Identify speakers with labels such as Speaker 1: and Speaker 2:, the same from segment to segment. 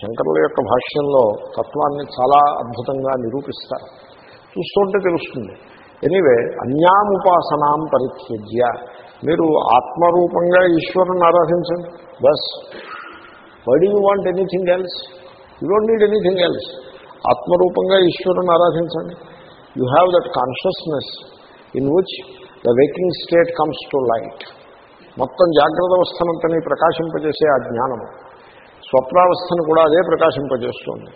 Speaker 1: శంకరుల యొక్క భాష్యంలో తత్వాన్ని చాలా అద్భుతంగా నిరూపిస్తారు. చూస్తుంటే తెలుస్తుంది. ఎనీవే అన్యాముపాసనాం పరిత్యజ్య. మీరు ఆత్మరూపంగా ఈశ్వరుని ఆరాధించండి. Bus. Why you want anything else you don't need anything else ఆత్మరూపంగా ఈశ్వరుని ఆరాధించండి. You have that consciousness in which the waking state comes to light మొత్తం జాగ్రత్త అవస్థనంతని ప్రకాశింపజేసే ఆ జ్ఞానము. స్వప్నావస్థను కూడా అదే ప్రకాశింపజేస్తుంది.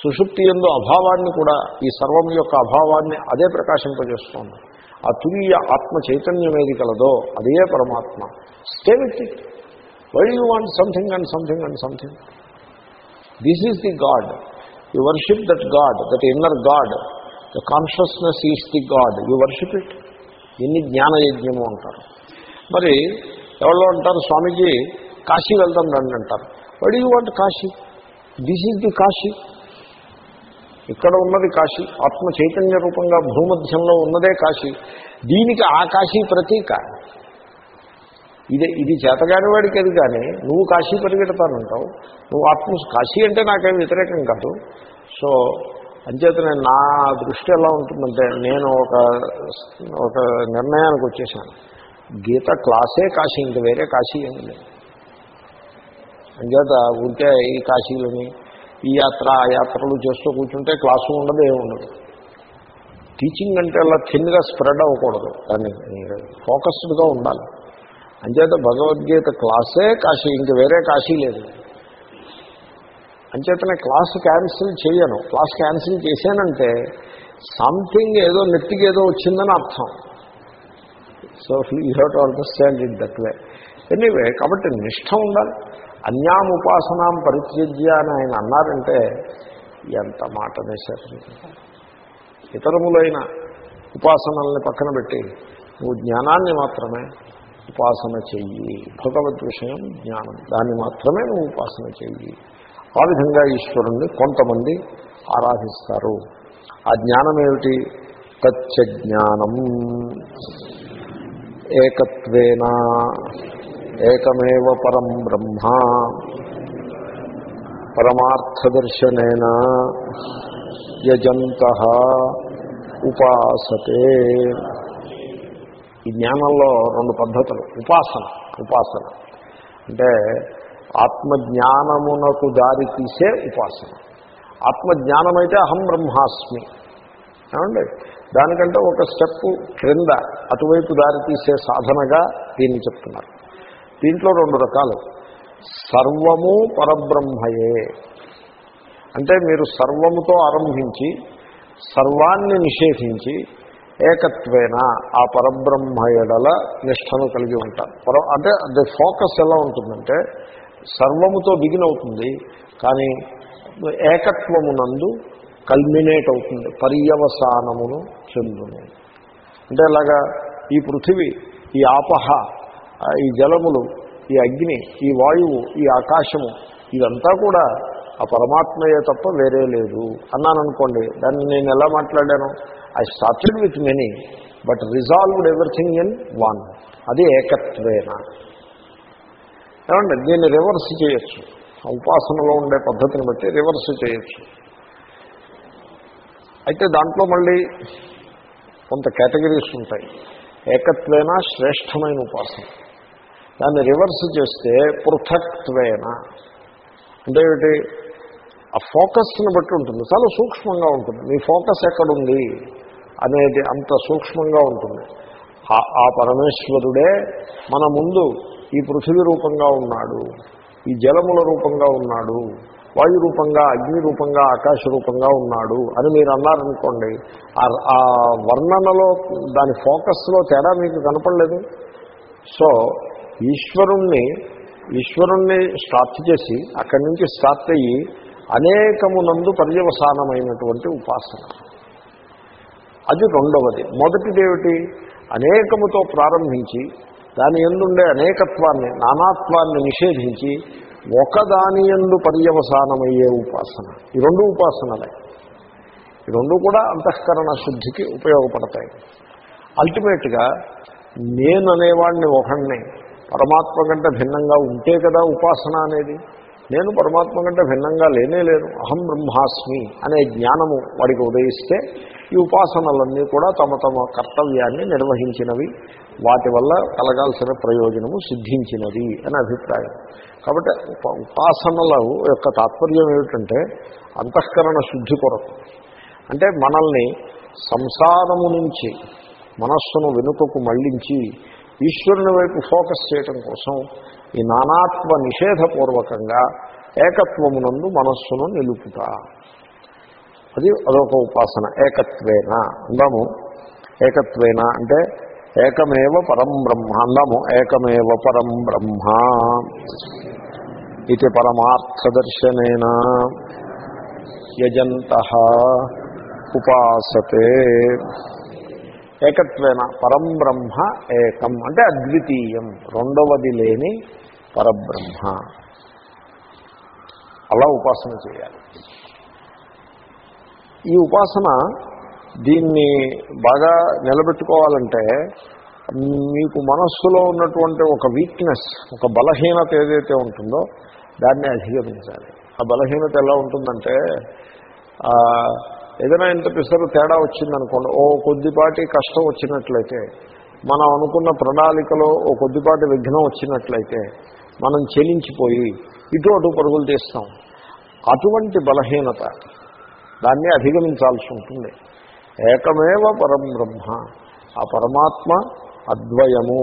Speaker 1: సుషుప్తి ఎందు అభావాన్ని కూడా ఈ సర్వం యొక్క అభావాన్ని అదే ప్రకాశింపజేస్తుంది. ఆ తుల్య ఆత్మ చైతన్యం ఏది కలదో అదే పరమాత్మ. Stay with it why you want something and something and something this is the god you worship that god that inner god the consciousness is the god you worship it ఎన్ని జ్ఞానయజ్ఞము అంటారు మరి ఎవరో అంటారు స్వామీజీ కాశీ వెళ్దాం రండి అంటారు what you want Kashi this is the Kashi ఇక్కడ ఉన్నది కాశీ. ఆత్మ చైతన్య రూపంగా భూమధ్యంలో ఉన్నదే కాశీ. దీనికి ఆ కాశీ ప్రతీక. ఇదే ఇది చేతగాని వాడికి అది కానీ నువ్వు కాశీ పరిగెడతానంటావు. నువ్వు ఆత్మ కాశీ అంటే నాకేం వ్యతిరేకం కాదు. సో అంచేతనే నా దృష్టి ఎలా ఉంటుందంటే నేను ఒక ఒక నిర్ణయానికి వచ్చేసాను. గీత క్లాసే కాశీ ఇంకా వేరే కాశీ ఏమి లేదు. అంచేత ఊరికే ఈ కాశీలని ఈ యాత్ర ఆ యాత్రలు చేస్తూ కూర్చుంటే క్లాసు ఉండదు ఏముండదు టీచింగ్ అంటే అలా థిన్గా స్ప్రెడ్ అవ్వకూడదు. దాన్ని ఫోకస్డ్గా ఉండాలి. అంచేత భగవద్గీత క్లాసే కాశీ ఇంక వేరే కాశీ లేదు. అంచేతనే క్లాస్ క్యాన్సిల్ చేయను. క్లాస్ క్యాన్సిల్ చేశానంటే సంథింగ్ ఏదో నెత్తికి ఏదో వచ్చిందని అర్థం. So you have to understand it that way anyway కాబట్టి నిష్ట ఉండాలి. అన్యాముపాసనాం పరిత్యజ్య అని ఆయన అన్నారంటే ఎంత మాట వేశారు ఇతరములైన ఉపాసనల్ని పక్కన పెట్టి నువ్వు జ్ఞానాన్ని మాత్రమే ఉపాసన చెయ్యి. భగవద్ విషయం జ్ఞానం. దాన్ని మాత్రమే నువ్వు ఉపాసన చెయ్యి. ఆ విధంగా ఈశ్వరుణ్ణి కొంతమంది ఆరాధిస్తారు. ఆ జ్ఞానం ఏమిటి తచ్చ జ్ఞానం ఏకత్వేనా ఏకమేవ పరం బ్రహ్మ. పరమార్థదర్శనేన యజంత ఉపాసతే. ఈ జ్ఞానంలో రెండు పద్ధతులు. ఉపాసన ఉపాసన. అంటే ఆత్మజ్ఞానమునకు దారి తీసే ఉపాసన. ఆత్మజ్ఞానం అయితే అహం బ్రహ్మాస్మి. ఏమండి? దానికంటే ఒక స్టెప్ క్రింద అటువైపు దారి తీసే సాధనగా దీన్ని చెప్తున్నారు. దీంట్లో రెండు రకాలు. సర్వము పరబ్రహ్మయే. అంటే మీరు సర్వముతో ఆరంభించి సర్వాన్ని నిషేధించి ఏకత్వేన ఆ పరబ్రహ్మయడల నిష్టను కలిగి ఉంటారు. పర అంటే ది ఫోకస్ ఎలా ఉంటుందంటే సర్వముతో బిగిన్ అవుతుంది కానీ ఏకత్వమునందు కల్మినేట్ అవుతుంది పర్యవసానమును చెందును. అంటే ఇలాగా ఈ పృథివీ ఈ ఆపహ ఈ జలములు ఈ అగ్ని ఈ వాయువు ఈ ఆకాశము ఇదంతా కూడా ఆ పరమాత్మయే తప్ప వేరే లేదు. అన్నాను అనుకోండి దాన్ని నేను ఎలా మాట్లాడాను? I started with many but resolved everything in one అది ఏకత్వేన. ఏమండి దీన్ని రివర్స్ చేయొచ్చు. ఉపాసనలో ఉండే పద్ధతిని బట్టి రివర్స్ చేయొచ్చు. అయితే దాంట్లో మళ్ళీ కొంత కేటగిరీస్ ఉంటాయి. ఏకత్వేన శ్రేష్టమైన ఉపాసన. దాన్ని రివర్స్ చేస్తే పృథక్త్వేన. అంటే ఏమిటి? ఆ ఫోకస్ని బట్టి ఉంటుంది. చాలా సూక్ష్మంగా ఉంటుంది. మీ ఫోకస్ ఎక్కడుంది? అనేది అంత సూక్ష్మంగా ఉంటుంది. ఆ పరమేశ్వరుడే మన ముందు ఈ పృథివీ రూపంగా ఉన్నాడు. ఈ జలముల రూపంగా ఉన్నాడు. వాయు రూపంగా అగ్ని రూపంగా ఆకాశ రూపంగా ఉన్నాడు అని మీరు అన్నారనుకోండి ఆ వర్ణనలో దాని ఫోకస్లో తేడా మీకు కనపడలేదు? సో ఈశ్వరుణ్ణి ఈశ్వరుణ్ణి స్టార్ట్ చేసి అక్కడి నుంచి స్టార్ట్ అయ్యి అనేకమునందు పర్యవసానమైనటువంటి ఉపాసన. అది రెండవది. మొదటిదేమిటి? అనేకముతో ప్రారంభించి దాని ఎందుండే అనేకత్వాన్ని నానాత్వాన్ని నిషేధించి ఒకదాని ఎందు పర్యవసానమయ్యే ఉపాసన. ఈ రెండు ఉపాసనలే. ఈ రెండు కూడా అంతఃకరణ శుద్ధికి ఉపయోగపడతాయి. అల్టిమేట్గా నేను అనేవాడిని ఒకడిని పరమాత్మ కంటే భిన్నంగా ఉంటే కదా ఉపాసన అనేది. నేను పరమాత్మ కంటే భిన్నంగా లేనే లేను. అహం బ్రహ్మాస్మి అనే జ్ఞానము వాడికి ఉదయిస్తే ఈ ఉపాసనలన్నీ కూడా తమ తమ కర్తవ్యాన్ని నిర్వహించినవి. వాటి వల్ల కలగాల్సిన ప్రయోజనము సిద్ధించినది అని అభిప్రాయం. కాబట్టి ఉపాసనల యొక్క తాత్పర్యం ఏమిటంటే అంతఃకరణ శుద్ధి కొరకు. అంటే మనల్ని సంసారము నుంచి మనస్సును వెనుకకు మళ్ళించి ఈశ్వరుని వైపు ఫోకస్ చేయటం కోసం ఈ నానాత్వ నిషేధపూర్వకంగా ఏకత్వమునందు మనస్సును నిలుపుట. అది అదొక ఉపాసన ఏకత్వేన అందాము. ఏకత్వేన అంటే ఏకమేవ పరం బ్రహ్మ అందాము. ఏకమేవ పరం బ్రహ్మ ఇది పరమార్థదర్శనేన. యజంత ఉపాసతే. ఏకత్వేన పరం బ్రహ్మ ఏకం. అంటే అద్వితీయం రెండవది లేని పరబ్రహ్మ. అలా ఉపాసన చేయాలి. ఈ ఉపాసన దీన్ని బాగా నిలబెట్టుకోవాలంటే మీకు మనస్సులో ఉన్నటువంటి ఒక వీక్నెస్ ఒక బలహీనత ఏదైతే ఉంటుందో దాన్ని అధిగమించాలి. ఆ బలహీనత ఎలా ఉంటుందంటే ఏదైనా ఇంత పిసరు తేడా వచ్చిందనుకోండి ఓ కొద్దిపాటి కష్టం వచ్చినట్లయితే మనం అనుకున్న ప్రణాళికలో ఓ కొద్దిపాటి విఘ్నం వచ్చినట్లయితే మనం చెలించిపోయి ఇటు అటు పరుగులు తీస్తాం. అటువంటి బలహీనత దాన్ని అధిగమించాల్సి ఉంటుంది. ఏకమేవ పరం బ్రహ్మ ఆ పరమాత్మ అద్వయము.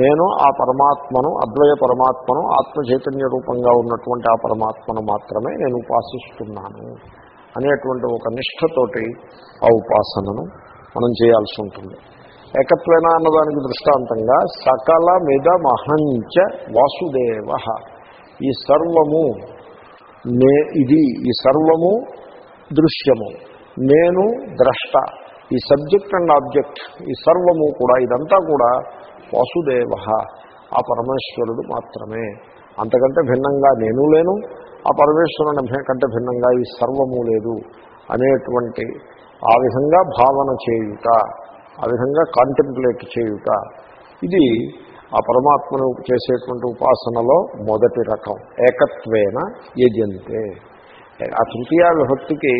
Speaker 1: నేను ఆ పరమాత్మను అద్వయ పరమాత్మను ఆత్మ చైతన్య రూపంగా ఉన్నటువంటి ఆ పరమాత్మను మాత్రమే నేను ఉపాసిస్తున్నాను. అనేటువంటి ఒక నిష్ఠతోటి ఆ ఉపాసనను మనం చేయాల్సి ఉంటుంది. ఏకత్వేన అన్నదానికి దృష్టాంతంగా సకల మిదమహంచ వాసుదేవ. ఈ సర్వము నే ఇది ఈ సర్వము దృశ్యము. నేను ద్రష్ట. ఈ సబ్జెక్ట్ అండ్ ఆబ్జెక్ట్. ఈ సర్వము కూడా ఇదంతా కూడా వాసుదేవ ఆ పరమేశ్వరుడు మాత్రమే. అంతకంటే భిన్నంగా నేను లేను ఆ పరమేశ్వరుని కంటే భిన్నంగా ఈ సర్వము లేదు అనేటువంటి ఆ విధంగా భావన చేయుట ఆ విధంగా కాంటెంప్లేట్ చేయుట ఇది ఆ పరమాత్మను చేసేటువంటి ఉపాసనలో మొదటి రకం. ఏకత్వేన యజంతే. ఆ తృతీయ విభక్తికి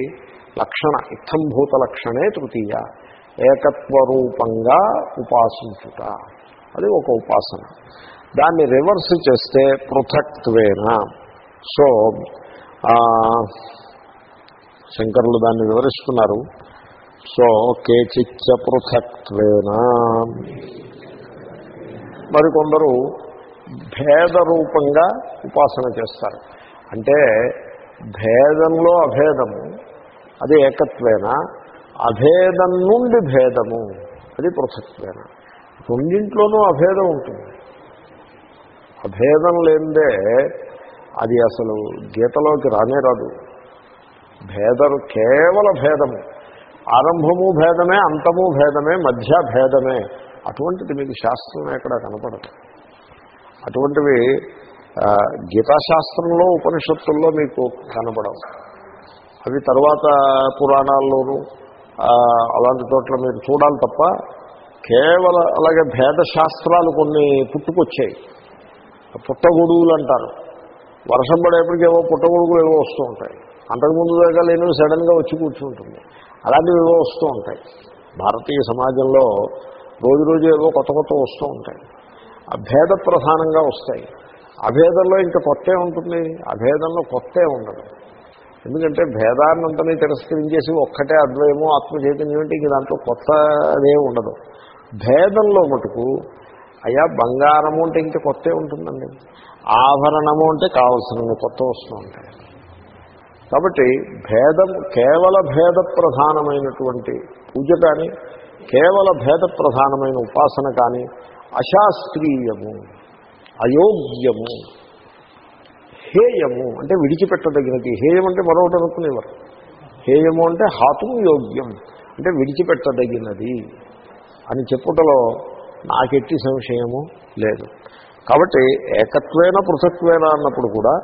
Speaker 1: లక్షణ ఇత్తంభూత లక్షణే తృతీయ. ఏకత్వ రూపంగా ఉపాసించుట. అది ఒక ఉపాసన. దాన్ని రివర్స్ చేస్తే పృథక్త్వేనా. సో శంకరులు దాన్ని వివరిస్తున్నారు. సో కేచిచ్చ పృథక్త్వేన మరికొందరు భేద రూపంగా ఉపాసన చేస్తారు. అంటే భేదంలో అభేదము అది ఏకత్వేన. అభేదం నుండి భేదము అది పృథక్వేన రెండింట్లోనూ అభేదం ఉంటుంది. అభేదం లేనిదే అది అసలు గీతలోకి రానే రాదు. భేదం కేవల భేదము. ఆరంభము భేదమే అంతము భేదమే మధ్య భేదమే. అటువంటిది మీకు శాస్త్రం ఎక్కడ కనపడదు. అటువంటివి గీతాశాస్త్రంలో ఉపనిషత్తుల్లో మీకు కనపడవు. అవి తర్వాత పురాణాల్లోనూ అలాంటి చోట్ల మీరు చూడాలి తప్ప కేవల అలాగే భేద శాస్త్రాలు కొన్ని పుట్టుకొచ్చాయి. పుట్టగొడుగులు అంటారు వర్షం పడేప్పటికి ఏవో పుట్టగొడుగులు ఏవో వస్తూ ఉంటాయి. అంతకుముందు దాకా లేనివి సడన్గా వచ్చి కూర్చుంటుంది. అలాంటివి ఏవో వస్తూ ఉంటాయి. భారతీయ సమాజంలో రోజు రోజు ఏవో కొత్త కొత్త వస్తూ ఉంటాయి. అభేద ప్రధానంగా వస్తాయి. అభేదంలో ఇంకా కొత్త ఉంటుంది. అభేదంలో కొత్తే ఉండదు. ఎందుకంటే భేదాన్నంతని తిరస్కరించేసి ఒక్కటే అద్వయము ఆత్మ చైతన్యం అంటే ఇంక దాంట్లో కొత్త అదే ఉండదు. భేదంలో మటుకు అయ్యా బంగారము అంటే ఇంకా కొత్త ఉంటుందండి. ఆభరణము అంటే కావలసినవి కొత్త వస్తువు ఉంటాయి. కాబట్టి భేదం కేవల భేద ప్రధానమైనటువంటి పూజ కానీ కేవల భేద ప్రధానమైన ఉపాసన కానీ అశాస్త్రీయము అయోగ్యము హేయము అంటే విడిచిపెట్టదగినది. హేయం అంటే మరొకటి అనుకునేవారు. హేయము అంటే హాతుం యోగ్యం అంటే విడిచిపెట్టదగినది అని చెప్పుటలో నాకెట్టి సంశయము లేదు. కాబట్టి ఏకత్వేన పృథక్వేన అన్నప్పుడు కూడా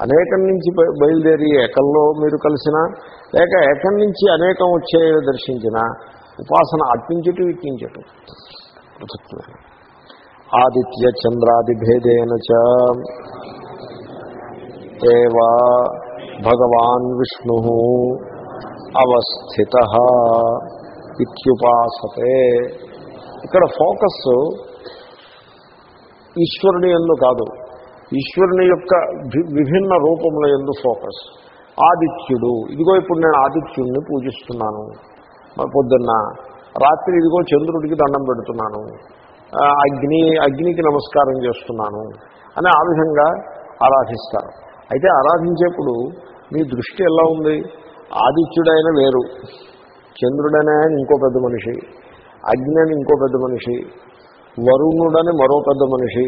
Speaker 1: అనేకం నుంచి బయ- బయలుదేరి ఏకంలో మీరు కలిసినా లేక ఏకం నుంచి అనేకం వచ్చే దర్శించిన ఉపాసన అర్పించటం ఇట్నించటు పృథక్వేన ఆదిత్య చంద్రాది భేదేన చ. భగవాన్ విష్ణు అవస్థిత. ఇత్యుపాసతే. ఇక్కడ ఫోకస్ ఈశ్వరుని ఎందు కాదు. ఈశ్వరుని యొక్క విభిన్న రూపముల ఎందు ఫోకస్. ఆదిత్యుడు. ఇదిగో ఇప్పుడు నేను ఆదిత్యుడిని పూజిస్తున్నాను. పొద్దున్న రాత్రి ఇదిగో చంద్రుడికి దండం పెడుతున్నాను. అగ్ని అగ్నికి నమస్కారం చేస్తున్నాను అని ఆ విధంగా ఆరాధిస్తారు. అయితే ఆరాధించేప్పుడు మీ దృష్టి ఎలా ఉంది? ఆదిత్యుడైన వేరు. చంద్రుడనే ఇంకో పెద్ద మనిషి. అగ్ని అని ఇంకో పెద్ద మనిషి. వరుణుడని మరో పెద్ద మనిషి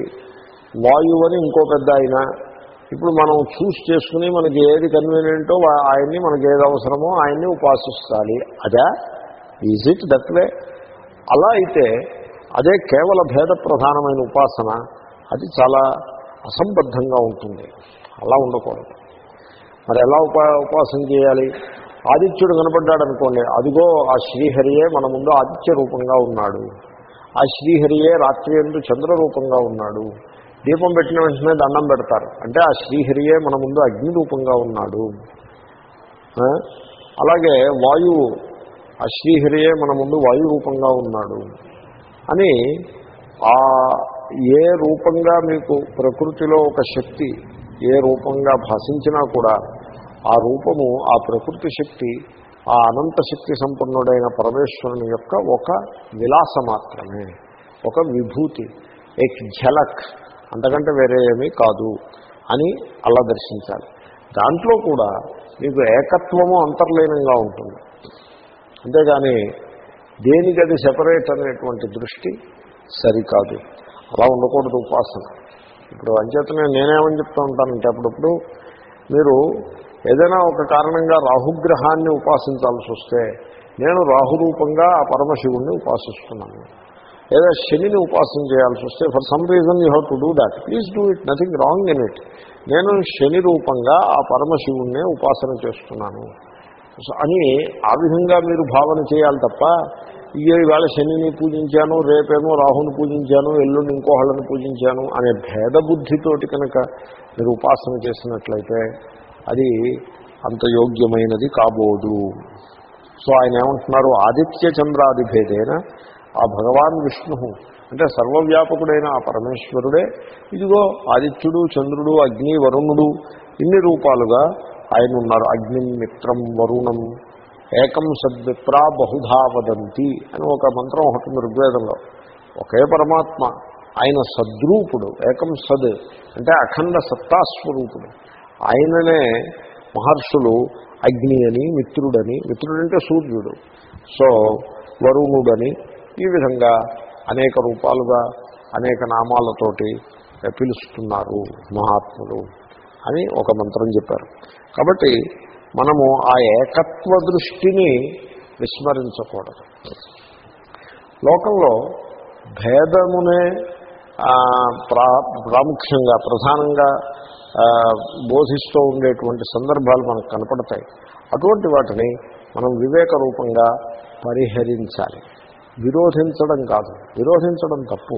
Speaker 1: వాయువు అని ఇంకో పెద్ద ఆయన. ఇప్పుడు మనం చూస్ చేసుకుని మనకి ఏది కన్వీనియంటో ఆయన్ని మనకి ఏది అవసరమో ఆయన్ని ఉపాసిస్తాలి. అదా? ఈజ్ ఇట్ దట్ వే అలా అయితే అదే కేవల భేద ప్రధానమైన ఉపాసన అది చాలా అసంబద్ధంగా ఉంటుంది. అలా ఉండకూడదు. మరి ఎలా ఉపా ఉపాసన చేయాలి? ఆదిత్యుడు కనపడ్డాడు అనుకోండి అదిగో ఆ శ్రీహరియే మన ముందు ఆదిత్య రూపంగా ఉన్నాడు. ఆ శ్రీహరియే రాత్రి ఎందు చంద్ర రూపంగా ఉన్నాడు. దీపం పెట్టిన వెంటనే దండం పెడతారు. అంటే ఆ శ్రీహరియే మన ముందు అగ్ని రూపంగా ఉన్నాడు అలాగే వాయువు ఆ శ్రీహరియే మన ముందు వాయు రూపంగా ఉన్నాడు. అని ఆ ఏ రూపంగా మీకు ప్రకృతిలో ఒక శక్తి ఏ రూపంగా భాషించినా కూడా ఆ రూపము ఆ ప్రకృతి శక్తి ఆ అనంత శక్తి సంపన్నుడైన పరమేశ్వరుని యొక్క ఒక విలాస మాత్రమే ఒక విభూతి ఎక్ ఝలక్ అంతకంటే వేరే ఏమీ కాదు అని అలా దర్శించాలి. దాంట్లో కూడా మీకు ఏకత్వము అంతర్లీనంగా ఉంటుంది. అంతేగాని దేనికి అది సెపరేట్ అనేటువంటి దృష్టి సరికాదు. అలా ఉండకూడదు ఉపాసన. ఇప్పుడు అంచేతనే నేనేమని చెప్తూ ఉంటానంటే అప్పుడప్పుడు మీరు ఏదైనా ఒక కారణంగా రాహుగ్రహాన్ని ఉపాసించాల్సి వస్తే నేను రాహురూపంగా ఆ పరమశివుణ్ణి ఉపాసిస్తున్నాను. లేదా శనిని ఉపాసన చేయాల్సి వస్తే for some reason you have to do that please do it nothing wrong in it నేను శని రూపంగా ఆ పరమశివుణ్ణే ఉపాసన చేస్తున్నాను. అని ఆ విధంగా మీరు భావన చేయాలి తప్ప ఇయ్యో ఈవేళ శనిని పూజించాను రేపేమో రాహుని పూజించాను ఎల్లుండి ఇంకోహళ్ళని పూజించాను అనే భేద బుద్ధితోటి కనుక మీరు ఉపాసన చేసినట్లయితే అది అంత యోగ్యమైనది కాబోదు. సో ఆయన ఏమంటున్నారు ఆదిత్య చంద్రాది భేదేన ఆ భగవాన్ విష్ణు అంటే సర్వవ్యాపకుడైన ఆ పరమేశ్వరుడే. ఇదిగో ఆదిత్యుడు చంద్రుడు అగ్ని వరుణుడు ఇన్ని రూపాలుగా ఆయన ఉన్నారు అగ్ని మిత్రం వరుణం ఏకం సద్విప్రా బహుధా వదంతి అని ఒక మంత్రం ఒకటి ఋగ్వేదంలో. ఒకే పరమాత్మ. ఆయన సద్రూపుడు ఏకం సద్ అంటే అఖండ సత్తాస్వరూపుడు ఆయననే మహర్షులు అగ్ని అని మిత్రుడని మిత్రుడంటే సూర్యుడు. సో వరుణుడని ఈ విధంగా అనేక రూపాలుగా అనేక నామాలతోటి పిలుస్తున్నారు మహాత్ములు అని ఒక మంత్రం చెప్పారు. కాబట్టి మనము ఆ ఏకత్వ దృష్టిని విస్మరించకూడదు. లోకంలో భేదమునే ప్రా ప్రాముఖ్యంగా ప్రధానంగా బోధిస్తూ ఉండేటువంటి సందర్భాలు మనకు కనపడతాయి. అటువంటి వాటిని మనం వివేక రూపంగా పరిహరించాలి. విరోధించడం కాదు. విరోధించడం తప్పు.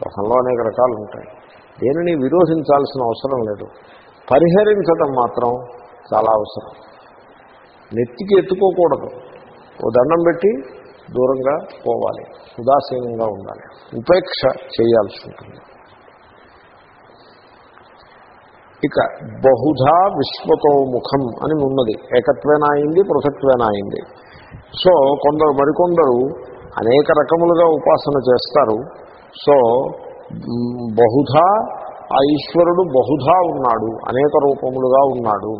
Speaker 1: లోకంలో అనేక రకాలు ఉంటాయి దేనిని విరోధించాల్సిన అవసరం లేదు. పరిహరించడం మాత్రం చాలా అవసరం. నెత్తికి ఎత్తుకోకూడదు. ఓ దండం పెట్టి దూరంగా పోవాలి. ఉదాసీనంగా ఉండాలి. ఉపేక్ష చేయాల్సి ఉంటుంది. ఇక బహుధా విశ్వతో ముఖం అని ఉన్నది. ఏకత్వేనా అయింది పృథక్వేనా అయింది. సో కొందరు మరికొందరు అనేక రకములుగా ఉపాసన చేస్తారు. సో బహుధా ఆ ఈశ్వరుడు బహుధా ఉన్నాడు అనేక రూపములుగా ఉన్నాడు.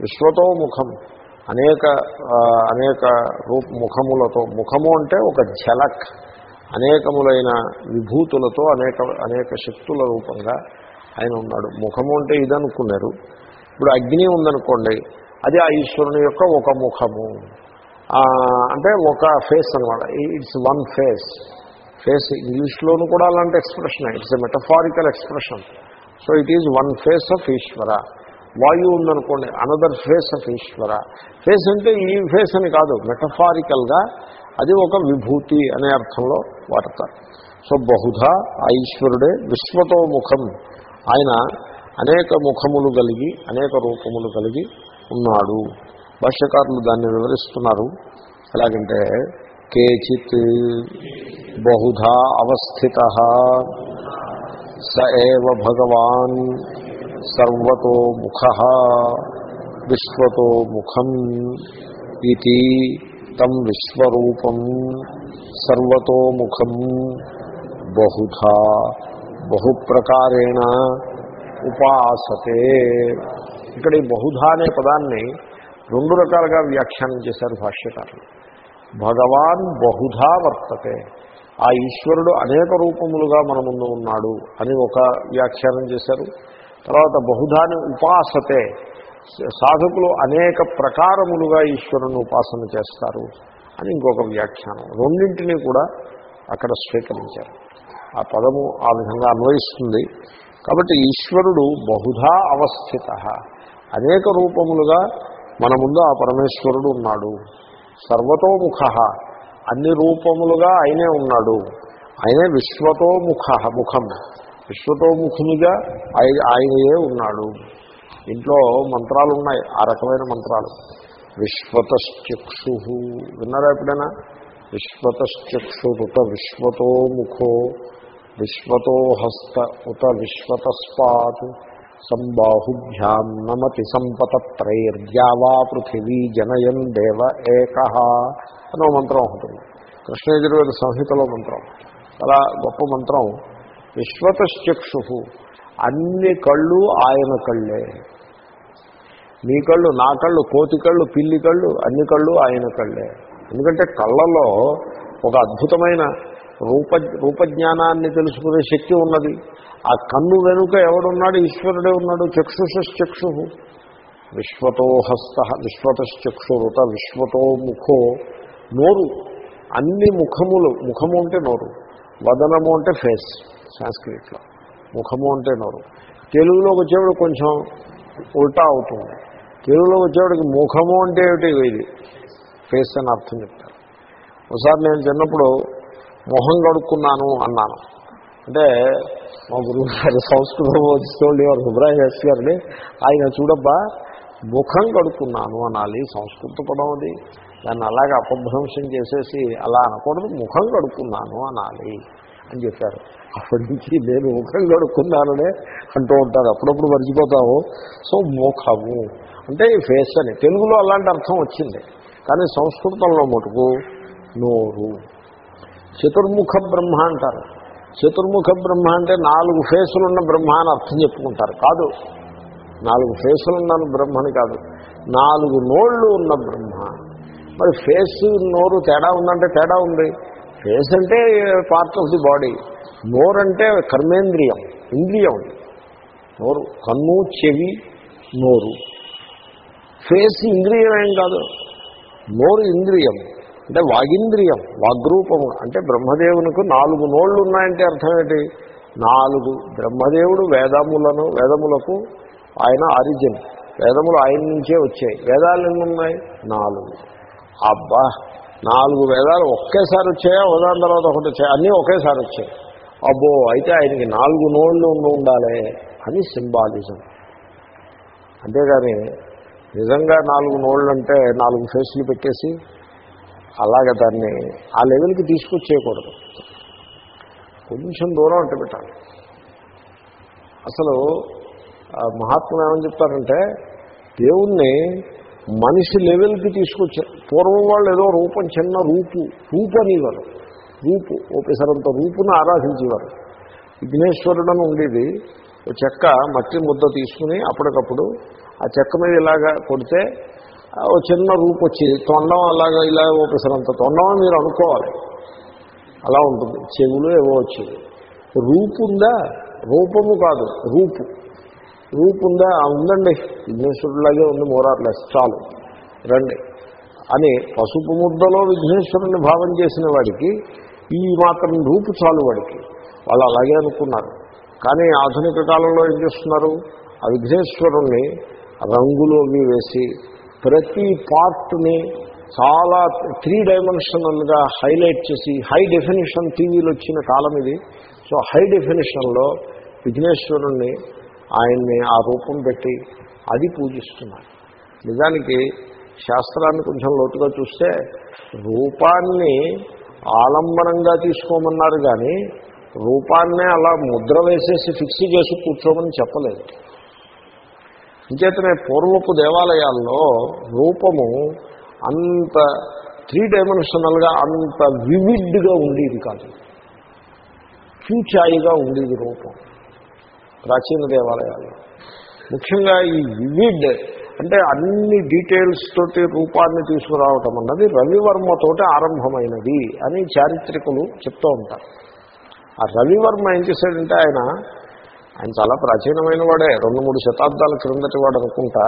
Speaker 1: విశ్వతో ముఖం అనేక అనేక రూప ముఖములతో ముఖము అంటే ఒక ఝలక్ అనేకములైన విభూతులతో అనేక అనేక శక్తుల రూపంగా ఆయన ఉన్నాడు. ముఖము అంటే ఇదనుకున్నారు. ఇప్పుడు అగ్ని ఉందనుకోండి అది ఆ ఈశ్వరుని యొక్క ఒక ముఖము. అంటే ఒక ఫేస్ అనమాట ఇట్స్ వన్ ఫేస్ ఫేస్ ఇంగ్లీష్లోనూ కూడా అలాంటి expression it's a metaphorical expression so it is one face of Ishwara. వాయువు ఉందనుకోండి another face of Ishwara. Face అంటే ఈ ఫేస్ అని కాదు మెటఫారికల్గా అది ఒక విభూతి అనే అర్థంలో వాడతారు. సో బహుధా ఆ ఈశ్వరుడే విశ్వతో ముఖం. ఆయన అనేక ముఖములు కలిగి అనేక రూపములు కలిగి ఉన్నాడు. భాష్యకారులు దాన్ని వివరిస్తున్నారు. ఎలాగంటే కేచిత్ బహుధా అవస్థిత స ఏవ భగవాన్ సర్వతో ముఖ విశ్వతో ముఖం ఇది తం విశ్వరూపం సర్వతో ముఖం బహుధా బహుప్రకారేణ ఉపాసతే. ఇక్కడ ఈ బహుధా అనే పదాన్ని రెండు రకాలుగా వ్యాఖ్యానం చేశారు భాష్యకారులు. భగవాన్ బహుధా వర్తతే. ఆ ఈశ్వరుడు అనేక రూపములుగా మన ముందు ఉన్నాడు అని ఒక వ్యాఖ్యానం చేశారు. తర్వాత బహుధాని ఉపాసతే. సాధకులు అనేక ప్రకారములుగా ఈశ్వరుని ఉపాసన చేస్తారు అని ఇంకొక వ్యాఖ్యానం. రెండింటినీ కూడా అక్కడ స్వీకరించారు. ఆ పదము ఆ విధంగా అన్వయిస్తుంది. కాబట్టి ఈశ్వరుడు బహుధా అవస్థిత. అనేక రూపములుగా మన ముందు ఆ పరమేశ్వరుడు ఉన్నాడు. సర్వతోముఖ. అన్ని రూపములుగా ఆయనే ఉన్నాడు. ఆయనే విశ్వతోముఖ ముఖం. విశ్వతోముఖునిగా ఆయన ఆయనయే ఉన్నాడు. ఇంట్లో మంత్రాలు ఉన్నాయి. ఆ రకమైన మంత్రాలు. విశ్వతశ్చక్షు. విన్నారా ఎప్పుడైనా? విశ్వతశ్చక్షురుత విశ్వతోముఖో విశ్వతో హస్త ఉత విశ్వతస్పాత్ సంబాహుభ్యాం నమతి సంపతత్రైర్ద్యావా పృథివీ జనయం దేవ ఏక అనో మంత్రం ఉంటుంది కృష్ణయజుర్వేద సంహితలో మంత్రం. చాలా గొప్ప మంత్రం. విశ్వతశ్చక్షు. అన్ని కళ్ళు ఆయన కళ్ళే. మీ కళ్ళు నా కళ్ళు కోతి కళ్ళు పిల్లి కళ్ళు అన్ని కళ్ళు ఆయన కళ్ళే. ఎందుకంటే కళ్ళలో ఒక అద్భుతమైన రూప రూపజ్ఞానాన్ని తెలుసుకునే శక్తి ఉన్నది. ఆ కన్ను వెనుక ఎవడున్నాడు? ఈశ్వరుడే ఉన్నాడు. చక్షుషక్షు విశ్వతో హస్త విశ్వతశ్చక్షురుత విశ్వతో ముఖో నోరు. అన్ని ముఖములు ముఖము అంటే నోరు. వదనము అంటే ఫేస్ సంస్కృతిలో ముఖము అంటే నోరు. తెలుగులోకి వచ్చేవాడు కొంచెం ఉల్టా అవుతుంది. తెలుగులోకి వచ్చేవాడికి ముఖము అంటే ఏమిటి? ఇది ఫేస్ అని అర్థం చెప్తారు. ఒకసారి నేను చిన్నప్పుడు మొహం కడుక్కున్నాను అన్నాను. అంటే మా గురువు గారు సంస్కృతం బోధిస్తోళ్ళు వారు సుబ్రాహ్యస్ గారిని ఆయన చూడబ్బా ముఖం కడుక్కున్నాను అనాలి సంస్కృత పదం అది. దాన్ని అలాగే అపభ్రంశం చేసేసి అలా అనకూడదు ముఖం కడుక్కున్నాను అనాలి అని చెప్పారు. అప్పటి నుంచి నేను ముఖం కడుక్కున్నాననే అంటూ ఉంటారు. అప్పుడప్పుడు మర్చిపోతాము. సో ముఖము. అంటే ఫేస్ అని. తెలుగులో అలాంటి అర్థం వచ్చింది. కానీ సంస్కృతంలో మటుకు నోరు. చతుర్ముఖ బ్రహ్మ అంటారు. చతుర్ముఖ బ్రహ్మ అంటే నాలుగు ఫేసులున్న బ్రహ్మ అని అర్థం చెప్పుకుంటారు. కాదు. నాలుగు ఫేసులున్న బ్రహ్మని కాదు. నాలుగు నోళ్ళు ఉన్న బ్రహ్మ. మరి ఫేస్ నోరు తేడా ఉందంటే తేడా ఉంది. ఫేస్ అంటే పార్ట్ ఆఫ్ ది బాడీ నోరు అంటే కర్మేంద్రియం ఇంద్రియం. నోరు కన్ను చెవి నోరు. ఫేస్ ఇంద్రియం ఏం కాదు. నోరు ఇంద్రియం. అంటే వాగింద్రియం వాగ్రూపము. అంటే బ్రహ్మదేవునికి నాలుగు నోళ్ళు ఉన్నాయంటే అర్థం ఏంటి నాలుగు. బ్రహ్మదేవుడు వేదములను వేదములకు ఆయన ఆరిజిన్. వేదములు ఆయన నుంచే వచ్చాయి. వేదాలు ఎన్ని ఉన్నాయి నాలుగు. అబ్బా! నాలుగు వేదాలు ఒకేసారి వచ్చాయా? ఉదాహరణ తర్వాత ఒకటి వచ్చాయి? అన్నీ ఒకేసారి వచ్చాయి. అబ్బో! అయితే ఆయనకి నాలుగు నోళ్ళు ఉండి ఉండాలి అని సింబాలిజం. అంతేగాని నిజంగా నాలుగు నోళ్ళు అంటే నాలుగు ఫేస్లు పెట్టేసి అలాగ దాన్ని ఆ లెవెల్కి తీసుకొచ్చేయకూడదు. కొంచెం దూరం అంటే పెట్టాలి. అసలు మహాత్ములు ఏమని చెప్తారంటే దేవుణ్ణి మనిషి లెవెల్కి తీసుకొచ్చారు పూర్వం వాళ్ళు ఏదో రూపం చిన్న రూపు రూపు అనేవారు. రూపు ఓపెసరంత రూపును ఆరాధించేవారు. విఘ్నేశ్వరుడు అని ఉండేది ఓ చెక్క మట్టి ముద్ద తీసుకుని అప్పటికప్పుడు ఆ చెక్క మీద ఇలాగా కొడితే ఓ చిన్న రూపు వచ్చేది తొండం అలాగా ఇలా ఓపెసరంత తొండం అని మీరు అనుకోవాలి. అలా ఉంటుంది. చెవులు ఏవో వచ్చేది రూపు ఉందా? రూపము కాదు రూపు. రూపు ఉందా? ఉందండి. విఘ్నేశ్వరులాగే ఉంది మోరార్లెస్. చాలు. రండి. అని పసుపు ముద్దలో విఘ్నేశ్వరుని భావం చేసిన వాడికి ఈ మాత్రం రూపు చాలు వాడికి. వాళ్ళు అలాగే అనుకున్నారు. కానీ ఆధునిక కాలంలో ఏం చేస్తున్నారు? ఆ విఘ్నేశ్వరుణ్ణి రంగులు వేసి ప్రతి పార్ట్ని చాలా త్రీ డైమెన్షనల్గా హైలైట్ చేసి హై డెఫినేషన్ టీవీలు వచ్చిన కాలం ఇది. సో హై డెఫినేషన్లో విఘ్నేశ్వరుణ్ణి ఆయన్ని ఆ రూపం పెట్టి అది పూజిస్తున్నారు. నిజానికి శాస్త్రాన్ని కొంచెం లోతుగా చూస్తే రూపాన్ని ఆలంబనంగా తీసుకోమన్నారు కానీ రూపాన్నే అలా ముద్ర వేసేసి ఫిక్స్ చేసి కూర్చోమని చెప్పలేదు. ఇంచేతనే పూర్వపు దేవాలయాల్లో రూపము అంత త్రీ డైమెన్షనల్గా అంత వివిడ్గా ఉండేది కాదు. చూచాయిగా ఉండేది రూపం ప్రాచీన దేవాలయాల్లో ముఖ్యంగా ఈ వివిడ్ అంటే అన్ని డీటెయిల్స్ తోటి రూపాన్ని తీసుకురావటం అన్నది రవివర్మతోటి ఆరంభమైనది అని చారిత్రకులు చెప్తూ ఉంటారు. ఆ రవివర్మ ఏం చేశాడంటే ఆయన ఆయన చాలా ప్రాచీనమైన వాడే. రెండు మూడు శతాబ్దాల క్రిందటి వాడు అనుకుంటా.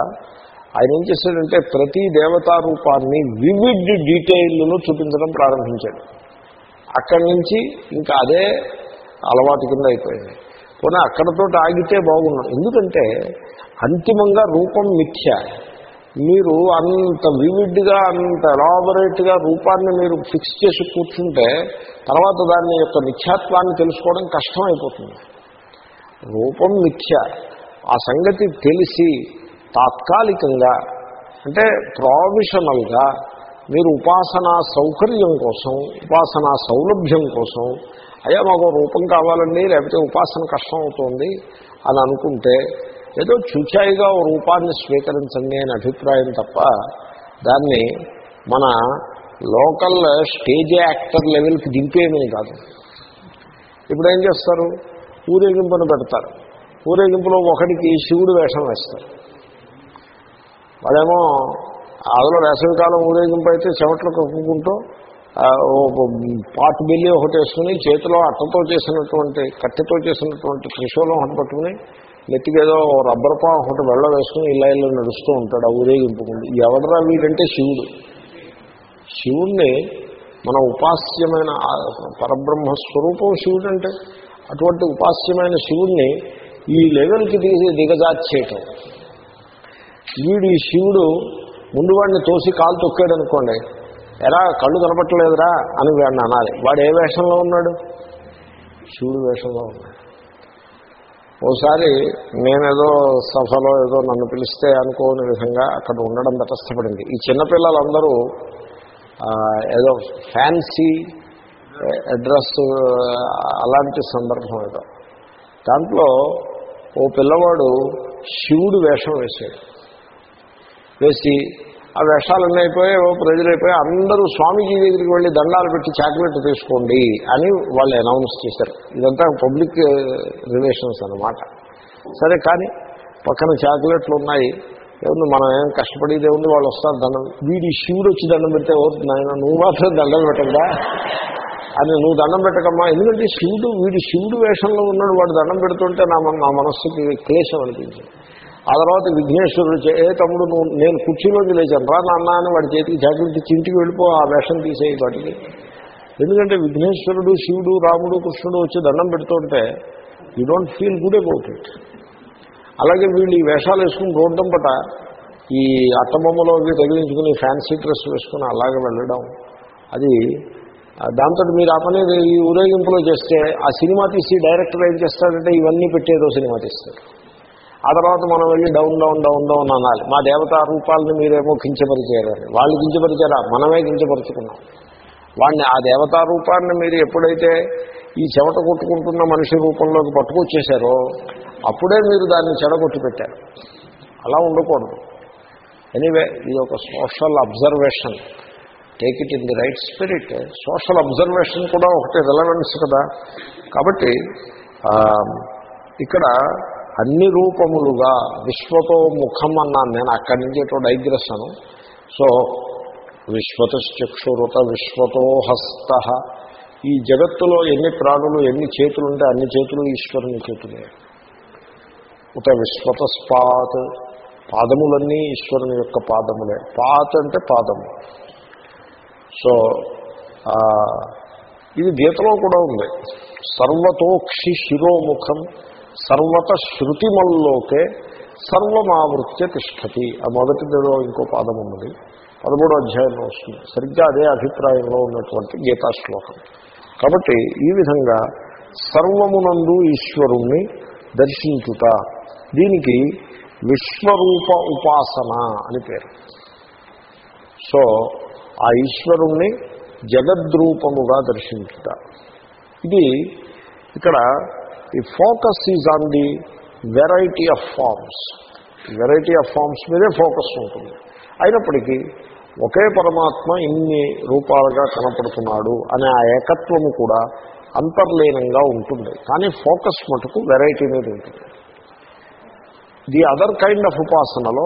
Speaker 1: ఆయన ఏం చేశాడంటే ప్రతి దేవతా రూపాన్ని వివిడ్ డీటెయిల్లో చూపించడం ప్రారంభించాడు. అక్కడి నుంచి ఇంకా అదే అలవాటు కింద అయిపోయింది. పోనీ అక్కడతో ఆగితే బాగున్నాడు ఎందుకంటే అంతిమంగా రూపం మిథ్య. మీరు అంత వివిడ్గా అంత ఎలాబొరేట్గా రూపాన్ని మీరు ఫిక్స్ చేసి కూర్చుంటే తర్వాత దాని యొక్క మిథ్యాత్వాన్ని తెలుసుకోవడం కష్టమైపోతుంది. రూపం మిథ్య. ఆ సంగతి తెలిసి తాత్కాలికంగా అంటే ప్రావిషనల్గా మీరు ఉపాసనా సౌకర్యం కోసం ఉపాసనా సౌలభ్యం కోసం అయ్యా మాకు రూపం కావాలండి లేకపోతే ఉపాసన కష్టం అవుతుంది అని అనుకుంటే ఏదో చూచాయిగా ఓ రూపాన్ని స్వీకరించండి అనే అభిప్రాయం తప్ప దాన్ని మన లోకల్ స్టేజ్ యాక్టర్ లెవెల్కి దింపేమని కాదు. ఇప్పుడు ఏం చేస్తారు? ఊరేగింపును పెడతారు. ఊరేగింపులో ఒకడికి శివుడు వేషం వేస్తారు. వాడేమో అందులో వేసవికాలం ఊరేగింపు అయితే చెమట్లు కక్కుకుంటూ పాటు బిల్లి ఒకటి వేసుకుని చేతిలో అట్టతో చేసినటువంటి కట్టెతో చేసినటువంటి త్రిశూలం ఒకటి పట్టుకుని నెత్తికేదో రబ్బర్ పా ఒకటి వెళ్ళ వేసుకుని ఇలా ఇలా నడుస్తూ ఉంటాడు ఆ ఊరేగింపుకుంది ఎవడరా వీడంటే శివుడు. శివుణ్ణి మన ఉపాస్యమైన పరబ్రహ్మ స్వరూపం శివుడు అంటే అటువంటి ఉపాస్యమైన శివుణ్ణి ఈ లెవెల్కి దిగి దిగజార్చేయటం. వీడు ఈ శివుడు ముందు వాడిని తోసి కాలు తొక్కాడు అనుకోండి ఎలా కళ్ళు కనపట్టలేదురా అని వాడిని అనాలి. వాడు ఏ వేషంలో ఉన్నాడు? శివుడు వేషంలో ఉన్నాడు. ఓసారి నేనేదో సభలో ఏదో నన్ను పిలిస్తే అనుకోని విధంగా అక్కడ ఉండడం తటస్థపడింది. ఈ చిన్నపిల్లలందరూ ఏదో ఫ్యాన్సీ అడ్రస్ అలాంటి సందర్భం ఏదో. దాంట్లో ఓ పిల్లవాడు శివుడు వేషం వేశాడు. వేసి ఆ వేషాలన్నీ అయిపోయి ఓ ప్రజలైపోయి అందరూ స్వామీజీ దగ్గరికి వెళ్ళి దండాలు పెట్టి చాక్లెట్ తీసుకోండి అని వాళ్ళు అనౌన్స్ చేశారు. ఇదంతా పబ్లిక్ రిలేషన్స్ అన్నమాట. సరే కానీ పక్కన చాక్లెట్లు ఉన్నాయి. ఏముంది మనం ఏం కష్టపడేదే ఉంది వాళ్ళు వస్తారు దండం వీడి శివుడు వచ్చి దండం పెడితే ఓ నాయన నువ్వు మాత్రం దండం పెట్టకుండా అని నువ్వు దండం పెట్టకమ్మా. ఎందుకంటే శివుడు వీడి శివుడు వేషంలో ఉన్నాడు వాడు దండం పెడుతుంటే నా మన- నా మనస్సుకి క్లేశం అనిపించింది. ఆ తర్వాత విఘ్నేశ్వరుడు చే ఏ తమ్ముడు నువ్వు నేను కుర్చీలోకి లేచాను రా నాన్న అని వాడి చేతికి జాకెట్ ఇంటికి వెళ్ళిపో ఆ వేషం తీసేయి వాటికి. ఎందుకంటే విఘ్నేశ్వరుడు శివుడు రాముడు కృష్ణుడు వచ్చి దండం పెడుతుంటే you don't feel good about it. అలాగే వీళ్ళు ఈ వేషాలు వేసుకుని రోడ్డంపట ఈ అట్టబొమ్మలో తగిలించుకుని ఫ్యాన్సీ డ్రెస్ వేసుకుని అలాగే వెళ్ళడం అది దాంతో మీరు ఆ పని ఈ ఊరేగింపులో చేస్తే ఆ సినిమా తీసి డైరెక్టర్ ఏం చేస్తాడంటే ఇవన్నీ పెట్టేదో సినిమా తీస్తాడు. ఆ తర్వాత మనం వెళ్ళి డౌన్ డౌన్ డౌన్ డౌన్ అనాలి. మా దేవతా రూపాలను మీరేమో కించపరిచారు వాళ్ళు కించపరిచారా? మనమే కించపరుచుకున్నాం. వాడిని ఆ దేవతా రూపాన్ని మీరు ఎప్పుడైతే ఈ చెమట కొట్టుకుంటున్న మనిషి రూపంలోకి పట్టుకొచ్చేశారో అప్పుడే మీరు దాన్ని చెడగొట్టి పెట్టారు. అలా ఉండకూడదు. ఎనీవే ఇది ఒక social observation. Take it in the right spirit. Social observation కూడా ఒకటి రిలవెన్స్ కదా. కాబట్టి ఇక్కడ అన్ని రూపములుగా విశ్వతో ముఖం అన్నాను నేను అక్కడి నుంచి ఎటో డైగ్రెస్ అను సో విశ్వతశ్చక్షురుత విశ్వతో హస్త. ఈ జగత్తులో ఎన్ని ప్రాణులు ఎన్ని చేతులు ఉంటే అన్ని చేతులు ఈశ్వరుని చేతులే. ఉత విశ్వతస్పాత్ పాదములన్నీ ఈశ్వరుని యొక్క పాదములే. పాత్ అంటే పాదము. సో ఇది గీతలో కూడా ఉంది. సర్వతోక్షి శిరోముఖం సర్వత శృతిమల్లోకే సర్వమావృత్య తిష్టతి. ఆ మొదటిదిలో ఇంకో పాదం ఉన్నది. పదమూడో అధ్యాయంలో వస్తుంది. సరిగ్గా అదే అభిప్రాయంలో ఉన్నటువంటి గీతా శ్లోకం కాబట్టి ఈ విధంగా సర్వమునందు ఈశ్వరుణ్ణి దర్శించుట దీనికి విశ్వరూప ఉపాసన అని పేరు. సో ఆ ఈశ్వరుణ్ణి జగద్రూపముగా దర్శించుట. ఇది ఇక్కడ ఈ focus is on the variety of forms variety of forms మీదే ఫోకస్ ఉంటుంది. అయినప్పటికీ ఒకే పరమాత్మ ఇన్ని రూపాలుగా కనపడుతున్నాడు అనే ఆ ఏకత్వము కూడా అంతర్లీనంగా ఉంటుంది. కానీ ఫోకస్ మటుకు వెరైటీ మీద ఉంటుంది. ది అదర్ కైండ్ ఆఫ్ ఉపాసనలో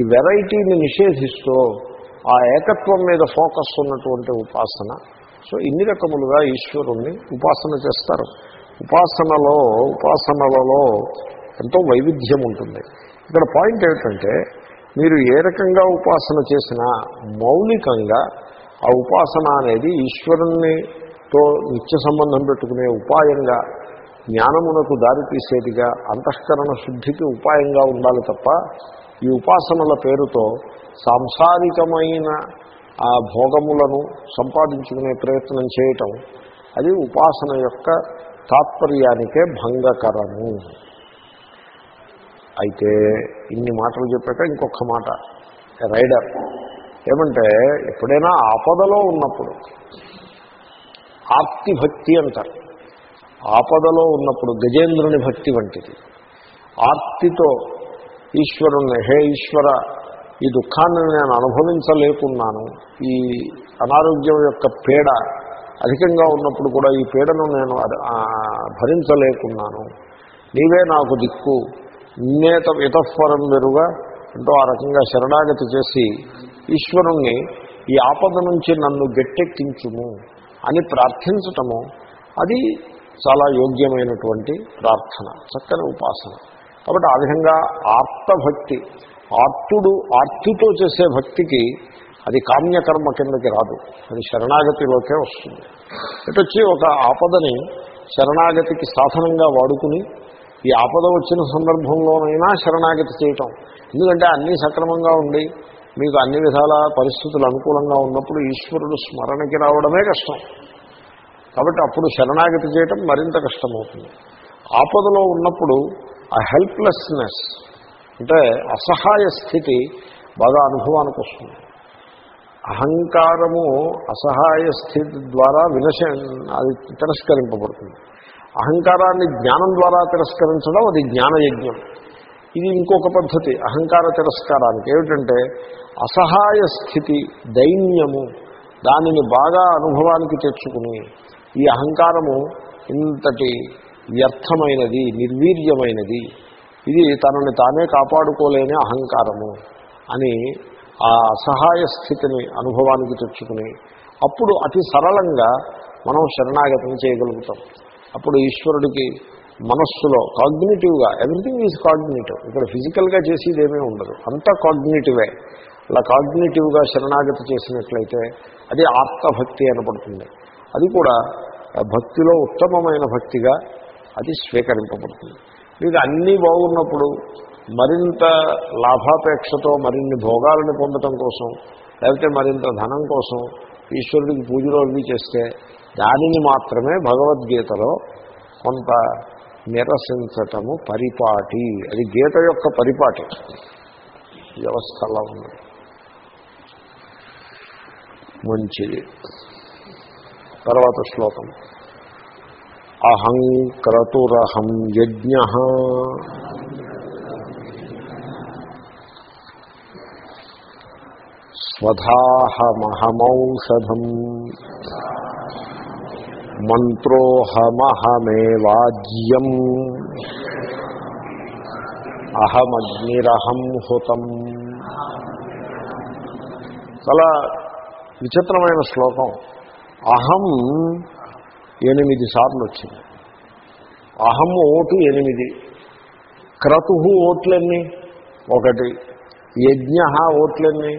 Speaker 1: ఈ వెరైటీని నిషేధిస్తూ ఆ ఏకత్వం మీద ఫోకస్ ఉన్నటువంటి ఉపాసన. సో ఇన్ని రకములుగా ఈశ్వరుణ్ణి ఉపాసన చేస్తారు. ఉపాసనలో ఉపాసనలలో ఎంతో వైవిధ్యం ఉంటుంది. ఇక్కడ పాయింట్ ఏమిటంటే మీరు ఏ రకంగా ఉపాసన చేసినా మౌలికంగా ఆ ఉపాసన అనేది ఈశ్వరునితో నిత్య సంబంధం పెట్టుకునే ఉపాయంగా జ్ఞానమునకు దారితీసేదిగా అంతఃకరణ శుద్ధికి ఉపాయంగా ఉండాలి తప్ప ఈ ఉపాసనల పేరుతో సాంసారికమైన ఆ భోగములను సంపాదించుకునే ప్రయత్నం చేయటం అది ఉపాసన యొక్క తాత్పర్యానికే భంగకరము. అయితే ఇన్ని మాటలు చెప్పాక ఇంకొక మాట. రైడర్ ఏమంటే ఎప్పుడైనా ఆపదలో ఉన్నప్పుడు ఆప్తి భక్తి అంటారు. ఆపదలో ఉన్నప్పుడు గజేంద్రుని భక్తి వంటిది. ఆర్తితో ఈశ్వరుణ్ణి హే ఈశ్వర ఈ దుఃఖాన్ని నేను అనుభవించలేకున్నాను. ఈ అనారోగ్యం యొక్క పీడ అధికంగా ఉన్నప్పుడు కూడా ఈ పీడను నేను భరించలేకున్నాను. నీవే నాకు దిక్కు. నేత ఇతఃపరం మెరుగా అంటూ ఆ రకంగా శరణాగతి చేసి ఈశ్వరుణ్ణి ఈ ఆపద నుంచి నన్ను గట్టెక్కించుము అని ప్రార్థించటము అది చాలా యోగ్యమైనటువంటి ప్రార్థన చక్కని ఉపాసన. కాబట్టి ఆ విధంగా ఆర్తభక్తి ఆర్తుడు ఆర్తితో చేసే భక్తికి అది కామ్యకర్మ కిందకి రాదు. అది శరణాగతిలోకే వస్తుంది. ఇటు వచ్చి ఒక ఆపదని శరణాగతికి సాధనంగా వాడుకుని ఈ ఆపద వచ్చిన సందర్భంలోనైనా శరణాగతి చేయటం. ఎందుకంటే అన్నీ సక్రమంగా ఉండి మీకు అన్ని విధాల పరిస్థితులు అనుకూలంగా ఉన్నప్పుడు ఈశ్వరుడు స్మరణకి రావడమే కష్టం. కాబట్టి అప్పుడు శరణాగతి చేయటం మరింత కష్టమవుతుంది. ఆపదలో ఉన్నప్పుడు ఆ హెల్ప్లెస్నెస్ అంటే అసహాయ స్థితి బాగా అనుభవానికి వస్తుంది. అహంకారము అసహాయ స్థితి ద్వారా వినశ అది తిరస్కరింపబడుతుంది. అహంకారాన్ని జ్ఞానం ద్వారా తిరస్కరించడం అది జ్ఞానయజ్ఞం. ఇది ఇంకొక పద్ధతి అహంకార తిరస్కారానికి. ఏమిటంటే అసహాయ స్థితి దైన్యము దానిని బాగా అనుభవానికి తెచ్చుకుని ఈ అహంకారము ఇంతటి వ్యర్థమైనది నిర్వీర్యమైనది. ఇది తనని తానే కాపాడుకోలేని అహంకారము అని ఆ అసహాయ స్థితిని అనుభవానికి తెచ్చుకుని అప్పుడు అతి సరళంగా మనం శరణాగతం చేయగలుగుతాం. అప్పుడు ఈశ్వరుడికి మనస్సులో కాగ్నిటివ్గా ఎవ్రీథింగ్ ఈజ్ కాగ్నిటివ్ ఇక్కడ ఫిజికల్గా చేసేది ఏమీ ఉండదు. అంతా కాగ్నిటివే. అలా కాగ్నిటివ్గా శరణాగతి చేసినట్లయితే అది ఆత్మభక్తి అనబడుతుంది. అది కూడా భక్తిలో ఉత్తమమైన భక్తిగా అది స్వీకరింపబడుతుంది. మీకు అన్నీ బాగున్నప్పుడు మరింత లాభాపేక్షతో మరిన్ని భోగాలను పొందటం కోసం లేకపోతే మరింత ధనం కోసం ఈశ్వరుడికి పూజలో అవి చేస్తే దానిని మాత్రమే భగవద్గీతలో కొంత నిరసించటము పరిపాటి. అది గీత యొక్క పరిపాటి. వ్యవస్థ అలా మంచిది. తర్వాత శ్లోకం. అహం క్రతురహం యజ్ఞ స్వధాహమహమౌషధం మంత్రోహమహమేవాజ్యం అహమగ్నిరహం హుతం చాలా విచిత్రమైన శ్లోకం. అహం ఎనిమిది సార్లు వచ్చింది. అహం ఓటు ఎనిమిది. క్రతు ఓట్లన్నీ? ఒకటి. యజ్ఞ ఓట్లన్నీ?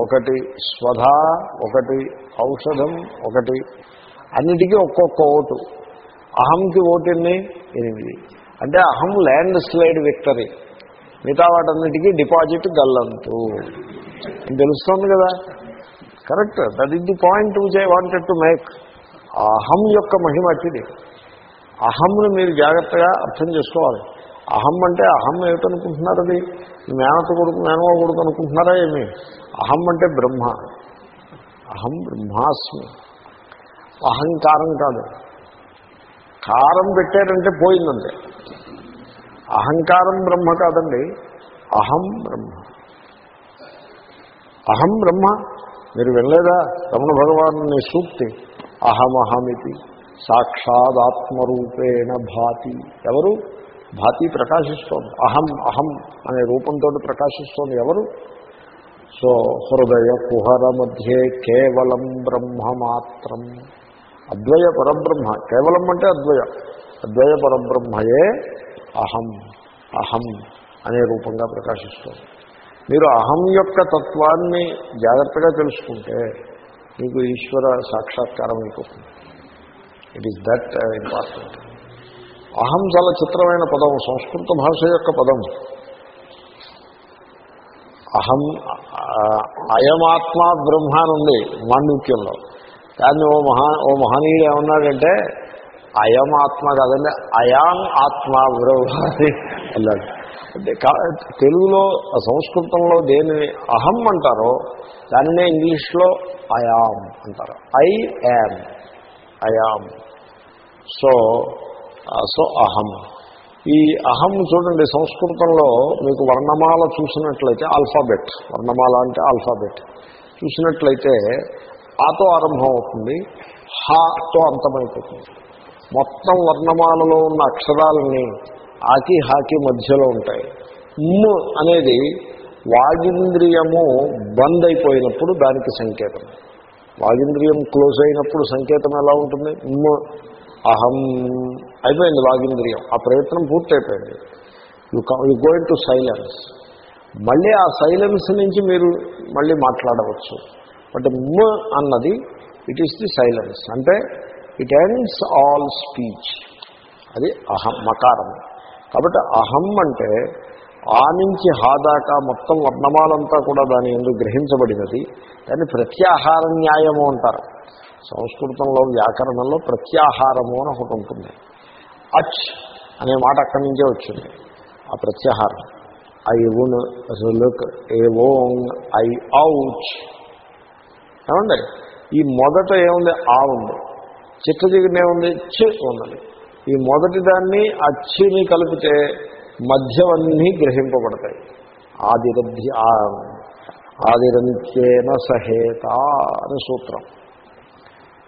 Speaker 1: ఒకటి. స్వధా ఒకటి. ఔషధం ఒకటి. అన్నిటికీ ఒక్కొక్క ఓటు. అహంకి ఓటెన్ని? ఎనిమిది. అంటే అహం ల్యాండ్ స్లైడ్ విక్టరీ. మిగతా వాటన్నిటికీ డిపాజిట్ గల్లంతు. తెలుస్తుంది తెలుస్తోంది కదా? Correct. That is the point which I wanted to make అహం యొక్క మహిమ అట్టిది అహంను మీరు జాగ్రత్తగా అర్థం చేసుకోవాలి. అహం అంటే అహం ఏమిటనుకుంటున్నారు అది? మేనత కొడుకు మేనవ కొడుకు అనుకుంటున్నారా ఏమి? అహం అంటే బ్రహ్మ. అహం బ్రహ్మాస్మి. అహంకారం కాదు. కారం పెట్టారంటే పోయిందంతే అహంకారం బ్రహ్మ కాదండి. అహం బ్రహ్మ. అహం బ్రహ్మ. మీరు వినలేదా? రమణ భగవాను సూక్తి. అహమహమితి సాక్షాదాత్మరూపేణ భాతి. ఎవరు? భాతి ప్రకాశిస్తోంది. అహం అహం అనే రూపంతో ప్రకాశిస్తోంది. ఎవరు? సో హృదయ కుహర మధ్యే కేవలం బ్రహ్మ మాత్రం అద్వయ పరబ్రహ్మ. కేవలం అంటే అద్వయ. అద్వయ పరబ్రహ్మయే అహం అహం అనే రూపంగా ప్రకాశిస్తోంది. మీరు అహం యొక్క తత్వాన్ని జాగ్రత్తగా తెలుసుకుంటే మీకు ఈశ్వర సాక్షాత్కారం అయిపోతుంది. ఇట్ ఈస్ దట్ ఇంపార్టెంట్ అహం చాలా చిత్రమైన పదం సంస్కృత భాష యొక్క పదం. అహం అయమాత్మ బ్రహ్మ అని ఉంది మాండూక్యంలో. కానీ ఓ మహా ఓ మహనీయుడు ఏమన్నాడంటే అయమాత్మ కాదండి అయాం ఆత్మ బ్రహ్మ అని అన్నాడు. తెలుగులో సంస్కృతంలో దేనిని అహం అంటారో దానినే ఇంగ్లీష్లో అయాం అంటారు. I am I am. So so అహం. ఈ అహం చూడండి సంస్కృతంలో మీకు వర్ణమాల చూసినట్లయితే ఆల్ఫాబెట్ వర్ణమాల అంటే ఆల్ఫాబెట్. చూసినట్లయితే ఆతో ఆరంభం అవుతుంది హాతో అంతమైపోతుంది. మొత్తం వర్ణమాలలో ఉన్న అక్షరాలని ఆకి హాకి మధ్యలో ఉంటాయి. మ్ అనేది వాగింద్రియము బంద్ అయిపోయినప్పుడు దానికి సంకేతం. వాగింద్రియం క్లోజ్ అయినప్పుడు సంకేతం ఎలా ఉంటుంది? ఉమ్ము అహం. అయిపోయింది వాగింద్రియం. ఆ ప్రయత్నం పూర్తయిపోయింది. You you going to silence మళ్ళీ ఆ సైలెన్స్ నుంచి మీరు మళ్ళీ మాట్లాడవచ్చు. బట్ మ్ అన్నది ఇట్ ఈస్ ది సైలెన్స్ అంటే ఇట్ ఎండ్స్ ఆల్ స్పీచ్ అది అహం మకారం. కాబట్టి అహం అంటే ఆ నుంచి హా దాకా మొత్తం వర్ణమాలంతా కూడా దాని ఎందుకు గ్రహించబడినది. దాన్ని ప్రత్యాహార న్యాయము అంటారు. సంస్కృతంలో వ్యాకరణంలో ప్రత్యాహారము అని ఒకటి ఉంటుంది. అచ్ అనే మాట అక్కడి నుంచే వచ్చింది. ఆ ప్రత్యాహారం. ఐ ఉన్ రులుక్ ఏ ఓంగ్ ఐ ఔచ్. ఏమండి? ఈ మొదట ఏముంది? ఆ ఉంది. చిట్ట దిగునే ఏముంది చి ఉన్నది ఈ మొదటి దాన్ని అచ్చిని కలిపితే మధ్యవన్నీ గ్రహింపబడతాయి. ఆదిరధ్య ఆదిరంత్యేన సహేత అనే సూత్రం.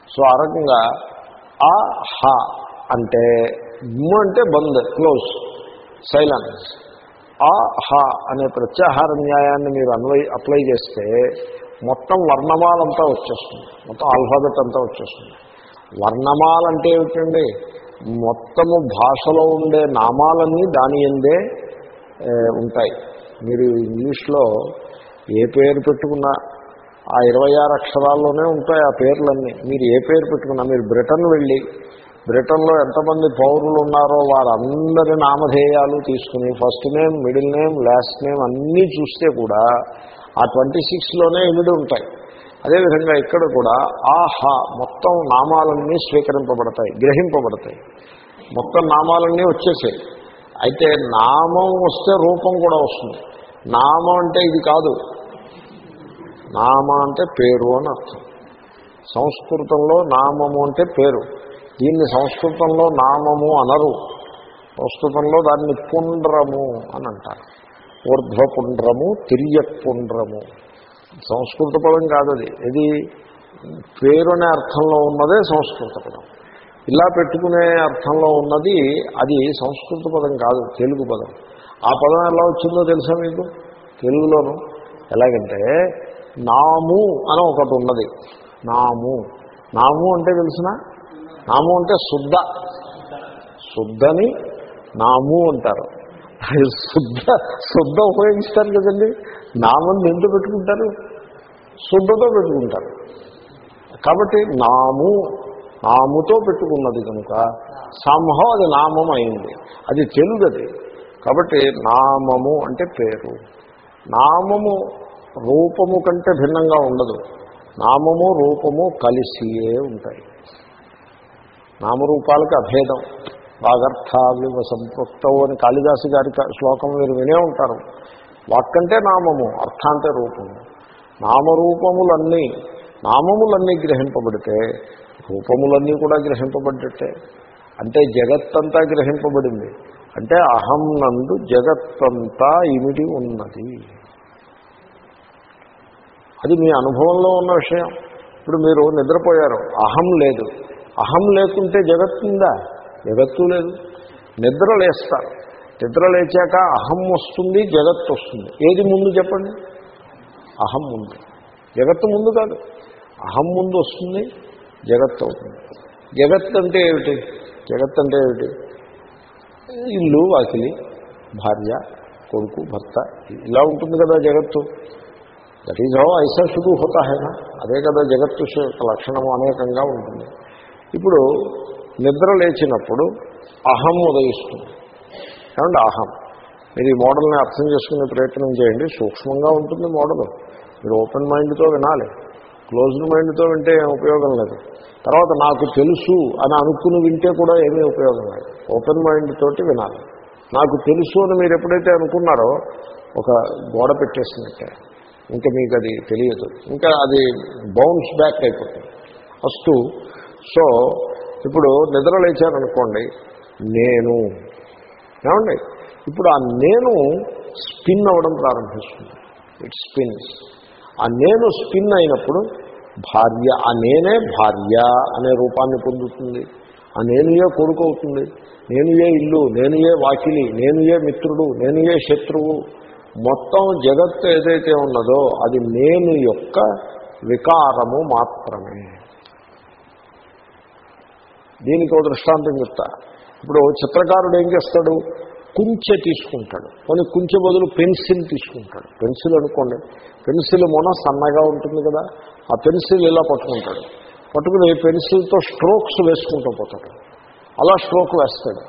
Speaker 1: సో ఆ రకంగా ఆ హ అంటే అంటే బంద్ క్లోజ్ సైలెన్స్. ఆ హ అనే ప్రత్యాహార న్యాయాన్ని మీరు అన్వై అప్లై చేస్తే మొత్తం వర్ణమాలంతా వచ్చేస్తుంది. మొత్తం ఆల్ఫాబెట్ అంతా వచ్చేస్తుంది. వర్ణమాల అంటే ఏమిటండి? మొత్తము భాషలో ఉండే నామాలన్నీ దాని ఎందే ఉంటాయి. మీరు ఇంగ్లీష్లో ఏ పేరు పెట్టుకున్నా ఆ ఇరవై ఆరు అక్షరాల్లోనే ఉంటాయి ఆ పేర్లన్నీ. మీరు ఏ పేరు పెట్టుకున్నా మీరు బ్రిటన్ వెళ్ళి బ్రిటన్లో ఎంతమంది పౌరులు ఉన్నారో వారందరి నామధేయాలు తీసుకుని first name middle name last name అన్నీ చూస్తే కూడా ఆ ట్వంటీ సిక్స్లోనే ఇమిడి ఉంటాయి. అదేవిధంగా ఇక్కడ కూడా ఆహా మొత్తం నామాలన్నీ స్వీకరింపబడతాయి గ్రహింపబడతాయి. మొత్తం నామాలన్నీ వచ్చేసాయి. అయితే నామం వస్తే రూపం కూడా వస్తుంది. నామం అంటే ఇది కాదు. నామ అంటే పేరు అని అర్థం. సంస్కృతంలో నామము అంటే పేరు. దీన్ని సంస్కృతంలో నామము అనరు. సంస్కృతంలో దాన్ని పుండ్రము అని అంటారు. ఊర్ధ్వపుండ్రము తిరియపుండ్రము సంస్కృత పదం కాదది ఇది పేరు అనే అర్థంలో ఉన్నదే సంస్కృత పదం. ఇలా పెట్టుకునే అర్థంలో ఉన్నది అది సంస్కృత పదం కాదు తెలుగు పదం. ఆ పదం ఎలా వచ్చిందో తెలుసా మీకు? తెలుగులోను. ఎలాగంటే నాము అని ఒకటి ఉన్నది. నాము. నాము అంటే తెలిసిన? నాము అంటే శుద్ధ. శుద్ధని నాము అంటారు. శుద్ధ శుద్ధ ఉపయోగిస్తారు కదండి. నామం దేంతో పెట్టుకుంటారు? శుద్ధతో పెట్టుకుంటారు. కాబట్టి నాము నాముతో పెట్టుకున్నది కనుక సంహం అది నామం అయింది. అది తెలుగది. కాబట్టి నామము అంటే పేరు. నామము రూపము కంటే భిన్నంగా ఉండదు. నామము రూపము కలిసియే ఉంటాయి. నామరూపాలకు అభేదం. వాగర్థావివ సంపృక్తవు అని కాళిదాసు గారి శ్లోకం మీరు వినే ఉంటారు. వాక్కంటే నామము అర్థాంతే రూపము. నామరూపములన్నీ నామములన్నీ గ్రహింపబడితే రూపములన్నీ కూడా గ్రహింపబడ్డట్టే. అంటే జగత్తంతా గ్రహింపబడింది. అంటే అహం నందు జగత్తంతా ఇమిడి ఉన్నది. అది మీ అనుభవంలో ఉన్న విషయం. ఇప్పుడు మీరు నిద్రపోయారు. అహం లేదు. అహం లేకుంటే జగత్తుందా? జగత్తు లేదు. నిద్ర లేస్తారు. నిద్ర లేచాక అహం వస్తుంది జగత్తు వస్తుంది. ఏది ముందు చెప్పండి? అహం ముందు. జగత్తు ముందు కాదు. అహం ముందు వస్తుంది జగత్తు అవుతుంది. జగత్ అంటే ఏమిటి? జగత్ అంటే ఏమిటి? ఇల్లు వాకిలి భార్య కొడుకు భర్త ఇలా ఉంటుంది కదా జగత్తు. దట్ ఈజ్ హౌ ఐసా షుడు హోతా అదే కదా జగత్తు యొక్క లక్షణము అనేకంగా ఉంటుంది. ఇప్పుడు నిద్ర లేచినప్పుడు అహం ఉదయిస్తుంది. ఏమంటే అహం మీరు ఈ మోడల్ని అర్థం చేసుకునే ప్రయత్నం చేయండి. సూక్ష్మంగా ఉంటుంది మోడల్. మీరు ఓపెన్ మైండ్తో వినాలి. క్లోజ్డ్ మైండ్తో వింటే ఉపయోగం లేదు. తర్వాత నాకు తెలుసు అని అనుకుని వింటే కూడా ఏమీ ఉపయోగం లేదు. ఓపెన్ మైండ్ తోటి వినాలి. నాకు తెలుసు అని మీరు ఎప్పుడైతే అనుకున్నారో ఒక గోడ పెట్టేసినట్టే. ఇంకా మీకు అది తెలియదు. ఇంకా అది బౌన్స్ బ్యాక్ అయిపోతుంది. ఫస్ట్ సో ఇప్పుడు నిద్ర లేచారనుకోండి. నేను ఏమండి? ఇప్పుడు ఆ నేను స్పిన్ అవ్వడం ప్రారంభిస్తుంది. ఇట్ స్పిన్స్ ఆ నేను స్పిన్ అయినప్పుడు భార్య ఆ నేనే భార్య అనే రూపాన్ని పొందుతుంది. ఆ నేనుయే కొడుకు అవుతుంది. నేనుయే ఇల్లు నేనుయే వాకిలి నేనుయే మిత్రుడు నేనుయే శత్రువు. మొత్తం జగత్తు ఏదైతే ఉన్నదో అది నేను యొక్క వికారము మాత్రమే. దీనికి ఒక దృష్టాంతం చెప్తా. ఇప్పుడు చిత్రకారుడు ఏం చేస్తాడు? కుంచె తీసుకుంటాడు. కొన్ని కుంచె బదులు పెన్సిల్ తీసుకుంటాడు. పెన్సిల్ అనుకోండి. పెన్సిల్ మొన సన్నగా ఉంటుంది కదా ఆ పెన్సిల్ ఇలా పట్టుకుంటాడు. పట్టుకుని పెన్సిల్తో స్ట్రోక్స్ వేసుకుంటూ పోతాడు. అలా స్ట్రోక్ వేస్తాడు.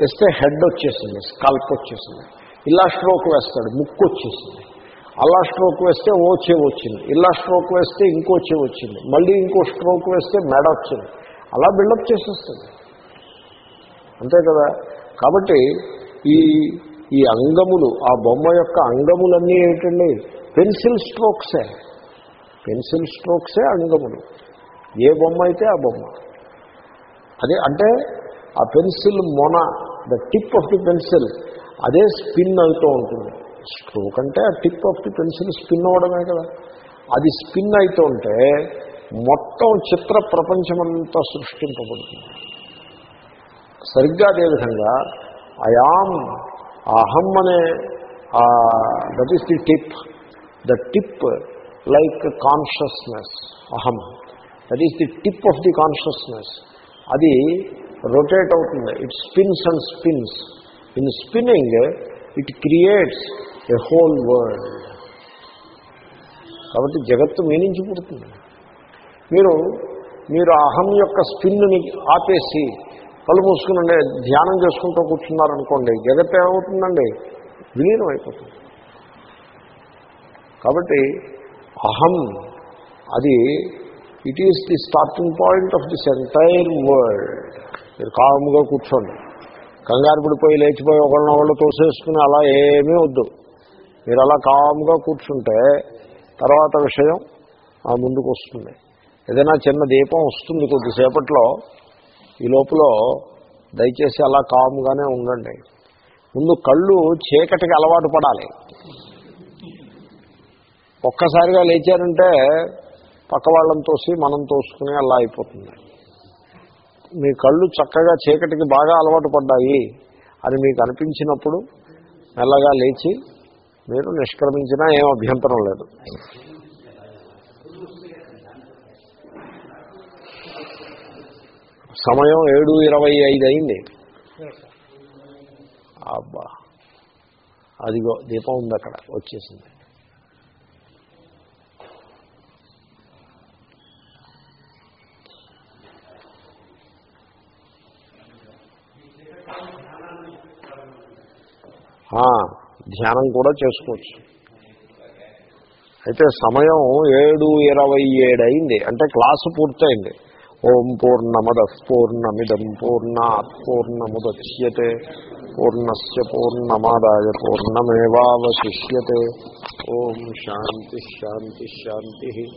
Speaker 1: వేస్తే హెడ్ వచ్చేసింది స్కాల్ప్ వచ్చేసింది. ఇలా స్ట్రోక్ వేస్తాడు ముక్కు వచ్చేసింది. అలా స్ట్రోక్ వేస్తే ఓ చెవి వచ్చింది. ఇలా స్ట్రోక్ వేస్తే ఇంకో చెవి వచ్చింది. మళ్ళీ ఇంకో స్ట్రోక్ వేస్తే మెడ వచ్చింది. అలా బిల్డప్ చేసేస్తుంది. అంతే కదా? కాబట్టి ఈ ఈ అంగములు ఆ బొమ్మ యొక్క అంగములన్నీ ఏమిటండి? పెన్సిల్ స్ట్రోక్సే. పెన్సిల్ స్ట్రోక్సే అంగములు. ఏ బొమ్మ అయితే ఆ బొమ్మ. అదే అంటే ఆ pencil మొన the tip of the pencil అదే స్పిన్ అవుతూ ఉంటుంది. స్ట్రోక్ అంటే ఆ tip of the pencil spin అవ్వడమే కదా. అది స్పిన్ అవుతూ ఉంటే మొత్తం చిత్ర ప్రపంచమంతా సృష్టింపబడుతుంది. సరిగ్గా అదేవిధంగా అయాం అహం అనే that is the tip the tip like consciousness అహం. That is the tip of the consciousness అది రొటేట్ అవుతుంది. It spins and spins in spinning it creates a whole world కాబట్టి జగత్తు మీనించి పుడుతుంది. మీరు మీరు అహం యొక్క స్పిన్ని ఆపేసి కళ్ళు మూసుకుని ధ్యానం చేసుకుంటూ కూర్చున్నారనుకోండి జగత్ ఏమవుతుందండి? విలీనం అయిపోతుంది. కాబట్టి అహం అది it is the starting point of this entire world మీరు కాలముగా కూర్చోండి. కంగారు పడిపోయి లేచిపోయి ఒకరిని ఒకళ్ళు తోసేసుకుని అలా ఏమీ వద్దు. మీరు అలా కామ్గా కూర్చుంటే తర్వాత విషయం ఆ ముందుకు వస్తుంది ఏదైనా చిన్న దీపం వస్తుంది కొద్దిసేపట్లో ఈ లోపల దయచేసి అలా కాముగానే ఉండండి. ముందు కళ్ళు చీకటికి అలవాటు పడాలి. ఒక్కసారిగా లేచారంటే పక్క వాళ్ళని తోసి మనం తోసుకుని అలా అయిపోతుంది. మీ కళ్ళు చక్కగా చీకటికి బాగా అలవాటు పడ్డాయి అని మీకు అనిపించినప్పుడు మెల్లగా లేచి మీరు నిష్క్రమించినా ఏం అభ్యంతరం లేదు. సమయం ఏడు ఇరవై ఐదు అయింది. అబ్బా. అదిగో దీపం ఉంది అక్కడ వచ్చేసింది. ధ్యానం కూడా చేసుకోవచ్చు. అయితే సమయం ఏడు ఇరవై ఏడు అయింది అంటే క్లాసు పూర్తయింది. ఓం పూర్ణమద పూర్ణమిదం పూర్ణాత్ పూర్ణముద్య పూర్ణస్ పూర్ణమాదాయ పూర్ణమేవాశిష్యతే ఓం శాంతి శాంతి శాంతి.